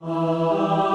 Amen.